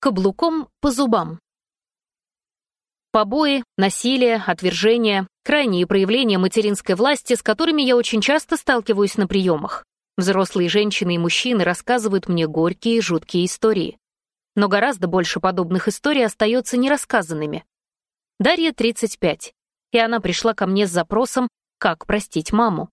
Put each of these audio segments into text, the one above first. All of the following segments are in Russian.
каблуком по зубам. Побои, насилие, отвержение — крайние проявления материнской власти, с которыми я очень часто сталкиваюсь на приемах. Взрослые женщины и мужчины рассказывают мне горькие и жуткие истории. Но гораздо больше подобных историй остается нерассказанными. Дарья 35, и она пришла ко мне с запросом «Как простить маму?».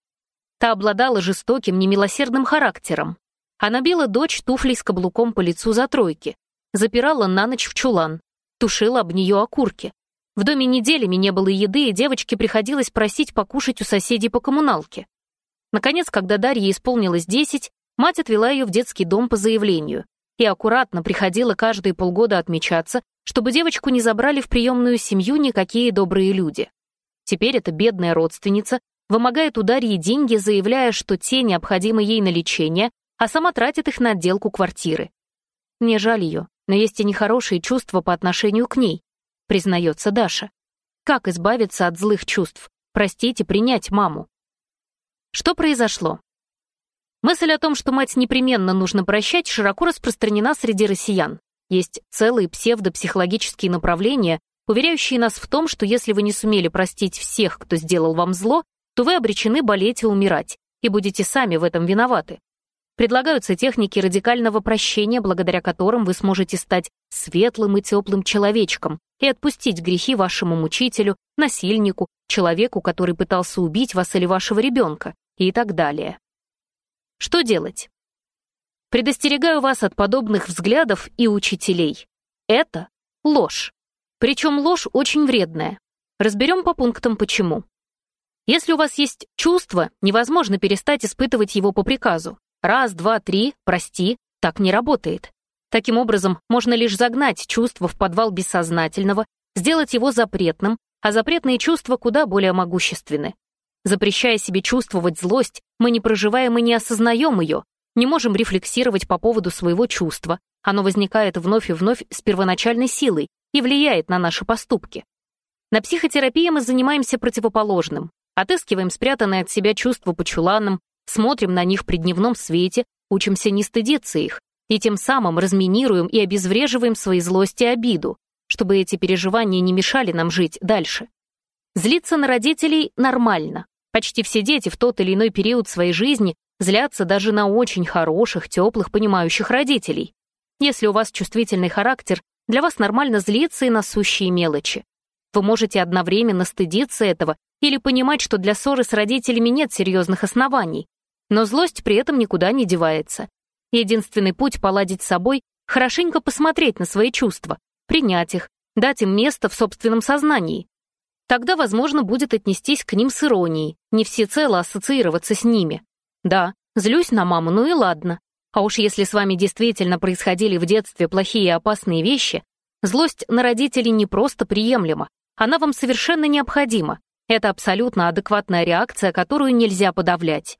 Та обладала жестоким, немилосердным характером. Она била дочь туфлей с каблуком по лицу за тройки, запирала на ночь в чулан, тушила об нее окурки. В доме неделями не было еды, и девочке приходилось просить покушать у соседей по коммуналке. Наконец, когда Дарье исполнилось 10, мать отвела ее в детский дом по заявлению и аккуратно приходила каждые полгода отмечаться, чтобы девочку не забрали в приемную семью никакие добрые люди. Теперь эта бедная родственница вымогает у Дарьи деньги, заявляя, что те необходимы ей на лечение, а сама тратит их на отделку квартиры. Мне жаль ее, но есть и нехорошие чувства по отношению к ней, признается Даша. Как избавиться от злых чувств? Простить и принять маму. Что произошло? Мысль о том, что мать непременно нужно прощать, широко распространена среди россиян. Есть целые псевдопсихологические направления, уверяющие нас в том, что если вы не сумели простить всех, кто сделал вам зло, то вы обречены болеть и умирать, и будете сами в этом виноваты. Предлагаются техники радикального прощения, благодаря которым вы сможете стать светлым и теплым человечком и отпустить грехи вашему мучителю, насильнику, человеку, который пытался убить вас или вашего ребенка, и так далее. Что делать? Предостерегаю вас от подобных взглядов и учителей. Это ложь. Причем ложь очень вредная. Разберем по пунктам почему. Если у вас есть чувство, невозможно перестать испытывать его по приказу. Раз, два, три, прости, так не работает. Таким образом, можно лишь загнать чувство в подвал бессознательного, сделать его запретным, а запретные чувства куда более могущественны. Запрещая себе чувствовать злость, мы не проживаем и не осознаем ее, не можем рефлексировать по поводу своего чувства, оно возникает вновь и вновь с первоначальной силой и влияет на наши поступки. На психотерапии мы занимаемся противоположным, отыскиваем спрятанное от себя чувство по чуланам, смотрим на них при дневном свете, учимся не стыдиться их, и тем самым разминируем и обезвреживаем свои злости и обиду, чтобы эти переживания не мешали нам жить дальше. Злиться на родителей нормально. Почти все дети в тот или иной период своей жизни злятся даже на очень хороших, теплых, понимающих родителей. Если у вас чувствительный характер, для вас нормально злиться и на сущие мелочи. Вы можете одновременно стыдиться этого или понимать, что для ссоры с родителями нет серьезных оснований, но злость при этом никуда не девается. Единственный путь поладить с собой — хорошенько посмотреть на свои чувства, принять их, дать им место в собственном сознании. Тогда, возможно, будет отнестись к ним с иронией, не всецело ассоциироваться с ними. Да, злюсь на маму, ну и ладно. А уж если с вами действительно происходили в детстве плохие и опасные вещи, злость на родителей не просто приемлема, она вам совершенно необходима. Это абсолютно адекватная реакция, которую нельзя подавлять.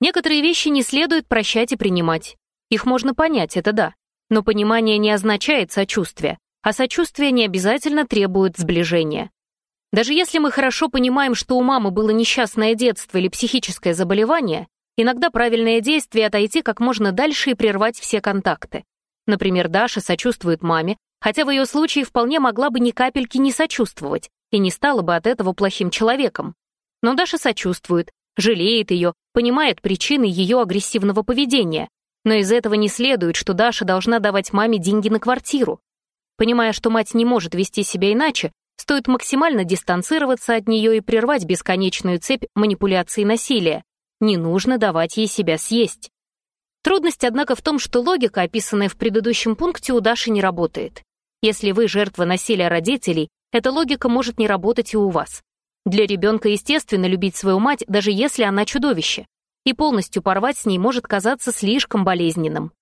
Некоторые вещи не следует прощать и принимать. Их можно понять, это да. Но понимание не означает сочувствие, а сочувствие не обязательно требует сближения. Даже если мы хорошо понимаем, что у мамы было несчастное детство или психическое заболевание, иногда правильное действие — отойти как можно дальше и прервать все контакты. Например, Даша сочувствует маме, хотя в ее случае вполне могла бы ни капельки не сочувствовать и не стала бы от этого плохим человеком. Но Даша сочувствует, жалеет ее, понимает причины ее агрессивного поведения. Но из этого не следует, что Даша должна давать маме деньги на квартиру. Понимая, что мать не может вести себя иначе, стоит максимально дистанцироваться от нее и прервать бесконечную цепь манипуляций и насилия. Не нужно давать ей себя съесть. Трудность, однако, в том, что логика, описанная в предыдущем пункте, у Даши не работает. Если вы жертва насилия родителей, эта логика может не работать и у вас. Для ребенка естественно любить свою мать, даже если она чудовище, и полностью порвать с ней может казаться слишком болезненным.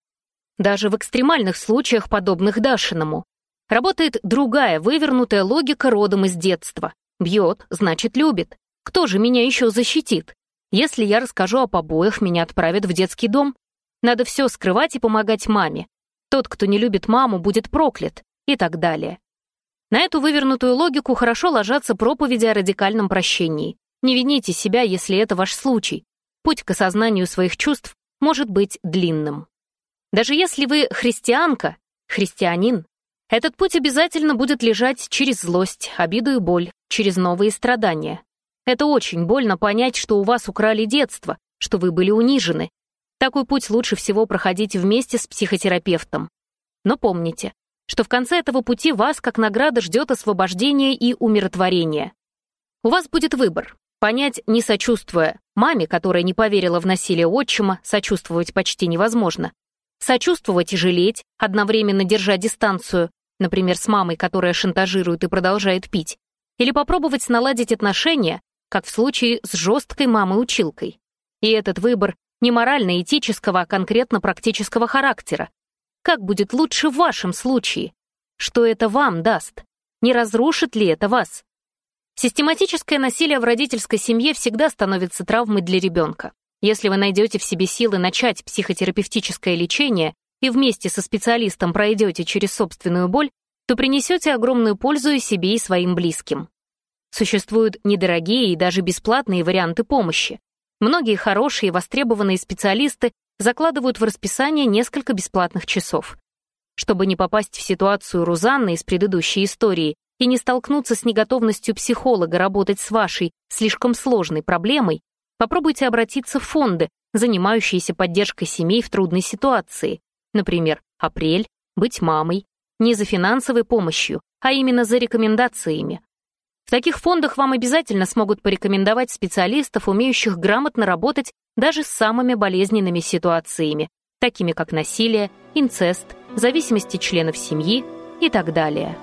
Даже в экстремальных случаях, подобных Дашиному, работает другая вывернутая логика родом из детства. Бьет, значит, любит. Кто же меня еще защитит? Если я расскажу о побоях, меня отправят в детский дом. Надо все скрывать и помогать маме. Тот, кто не любит маму, будет проклят. И так далее. На эту вывернутую логику хорошо ложатся проповеди о радикальном прощении. Не вините себя, если это ваш случай. Путь к осознанию своих чувств может быть длинным. Даже если вы христианка, христианин, этот путь обязательно будет лежать через злость, обиду и боль, через новые страдания. Это очень больно понять, что у вас украли детство, что вы были унижены. Такой путь лучше всего проходить вместе с психотерапевтом. Но помните, что в конце этого пути вас, как награда, ждет освобождение и умиротворение. У вас будет выбор — понять, не сочувствуя, маме, которая не поверила в насилие отчима, сочувствовать почти невозможно, сочувствовать и жалеть, одновременно держа дистанцию, например, с мамой, которая шантажирует и продолжает пить, или попробовать наладить отношения, как в случае с жесткой мамой-училкой. И этот выбор не морально-этического, а конкретно практического характера, как будет лучше в вашем случае? Что это вам даст? Не разрушит ли это вас? Систематическое насилие в родительской семье всегда становится травмой для ребенка. Если вы найдете в себе силы начать психотерапевтическое лечение и вместе со специалистом пройдете через собственную боль, то принесете огромную пользу и себе, и своим близким. Существуют недорогие и даже бесплатные варианты помощи. Многие хорошие и востребованные специалисты закладывают в расписание несколько бесплатных часов. Чтобы не попасть в ситуацию Рузанны из предыдущей истории и не столкнуться с неготовностью психолога работать с вашей слишком сложной проблемой, попробуйте обратиться в фонды, занимающиеся поддержкой семей в трудной ситуации, например, «Апрель», «Быть мамой», не за финансовой помощью, а именно за рекомендациями. В таких фондах вам обязательно смогут порекомендовать специалистов, умеющих грамотно работать даже с самыми болезненными ситуациями, такими как насилие, инцест, зависимости членов семьи и так далее.